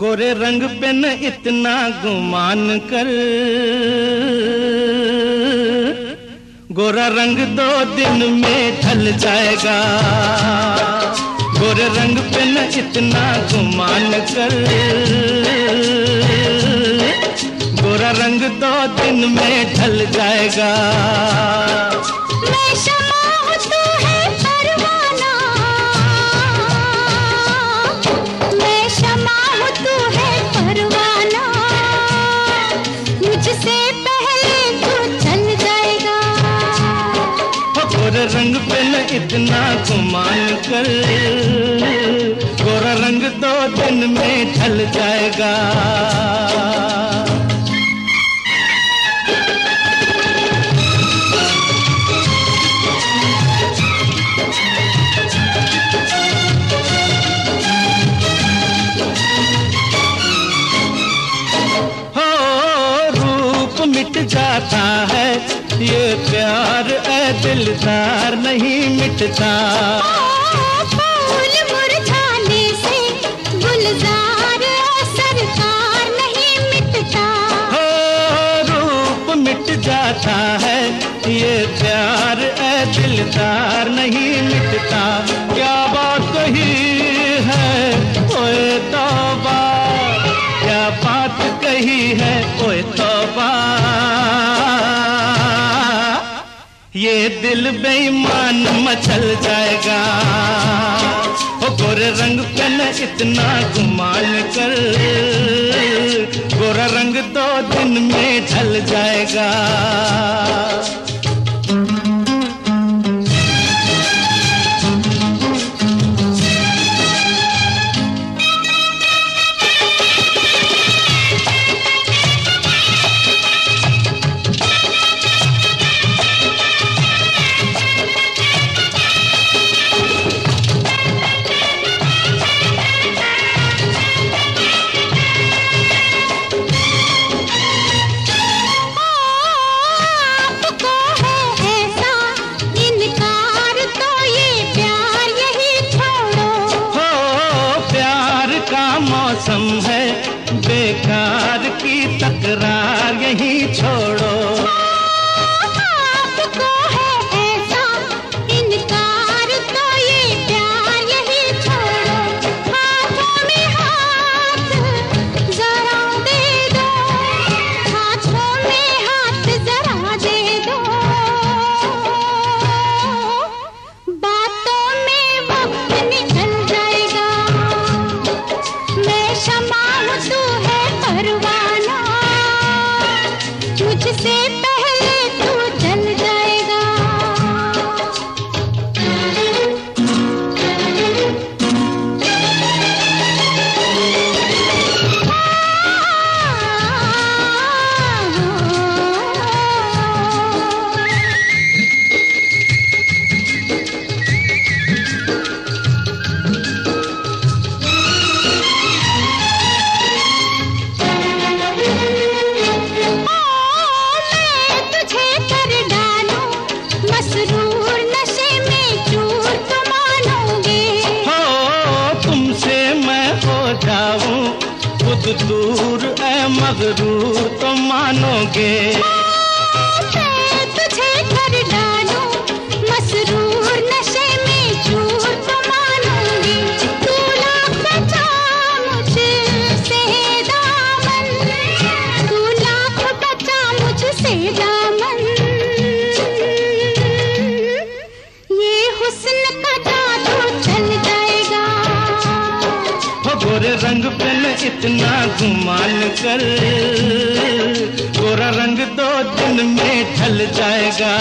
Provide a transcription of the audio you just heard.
गोरे रंग पे न इतना गुमान कर। गोरा रंग दो दिन में ढल जाएगा। गोरे रंग पे न इतना गुमान कर। गोरा रंग दो दिन में ढल जाएगा। पे न इतना गुमान कर गोरा रंग दो दिन में ढल जाएगा। हो, रूप मिट जाता है ये प्यार। दिलदार नहीं मिटता। फूल मुरझाने से गुलजार सरकार नहीं मिटता। हो रूप मिट जाता है ये प्यार दिलदार नहीं मिटता। क्या बात कही ये दिल बेईमान मचल जाएगा। वो गोरे रंग पे इतना गुमान कर। गोरा रंग दो दिन में ढल जाएगा। मौसम है मुझसे दूर ए मगरूर तो मानोगे। पे घुमाल कर गोरा रंग दो दिन में ढल जाएगा।